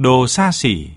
đồ xa xỉ,